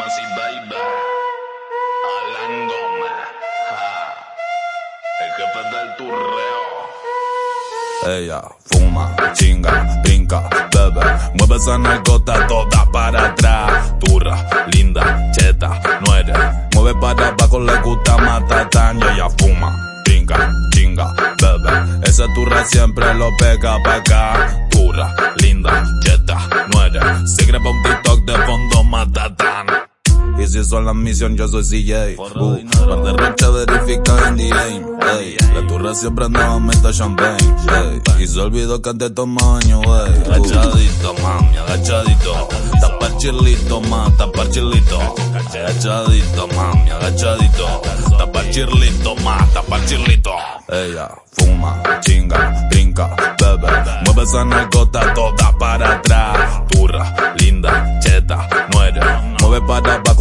Mansi Baby, Alan Gómez, ja, el jefe del turreo. Ella fuma, chinga, brinca, bebe, mueve esa narcota toda para atrás. Turra, linda, cheta, no eres. Mueve para abajo, le gusta matatán y ella fuma, brinca, chinga, bebe. Esa turra siempre lo pega pa' acá. Turra, linda, cheta, no eres. Se graba un de fondo matatán. Y si son la misión, yo soy CJ. Uh, par de rocha verifica en the aim. Ey, la turra siempre andaba meta champagne. Ey, y se olvidó que antes tomaba año, wey. Agachadito, mami, agachadito. Tapar chirlito, ma, tapar chirlito. Agachadito, mami, agachadito. Tapar chirlito, ma, tapar chirlito. Ella fuma, chinga, brinca, bebe. Mueve esa narcota toda para atrás. Turra,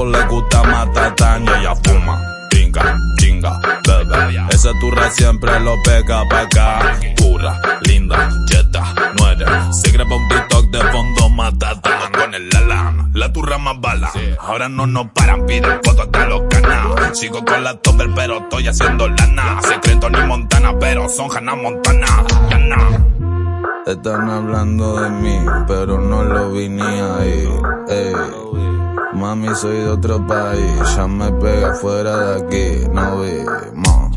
le gusta matatán y ella fuma, brinca, chinga, bebe. Esa turra siempre lo pega pa' acá. Turra, linda, cheta, muere. Se graba un TikTok de fondo matatán con el alam. La turra más bala. Ahora no nos paran, piden fotos hasta los canales. Sigo con la topper, pero estoy haciendo lana. Secreto ni Montana, pero son Hannah Montana. Lana. Están hablando de mí, pero no lo vi ni ahí. Mami, soy de otro país, ya me pega fuera de aquí, no vimos.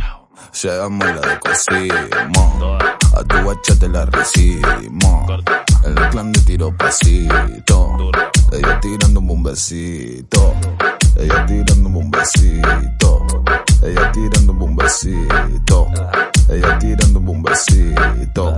Llegamos y la decocimos, a tu guacha te la recibimos. El clan de tiro pasito, ella tirando un besito, ella tirando un besito, un besito.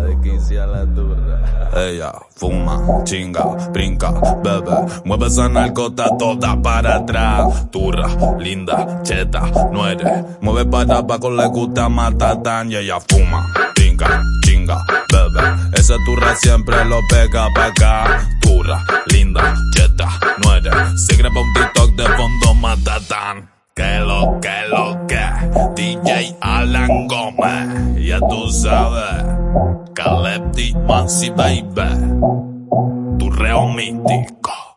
Ella fuma, chinga, brinca, bebe, mueve esa narcota toda para atrás. Turra, linda, cheta, no eres. Mueve para abajo, le gusta matatán y ella fuma, brinca, chinga, bebe. Esa turra siempre lo pega pa' acá. Turra, linda, cheta, no eres. Se graba un TikTok de fondo matatán. Que lo que lo DJ Alan Gómez, ya tú sabes. Caleb D. Mansi Baby, tu reo mítico.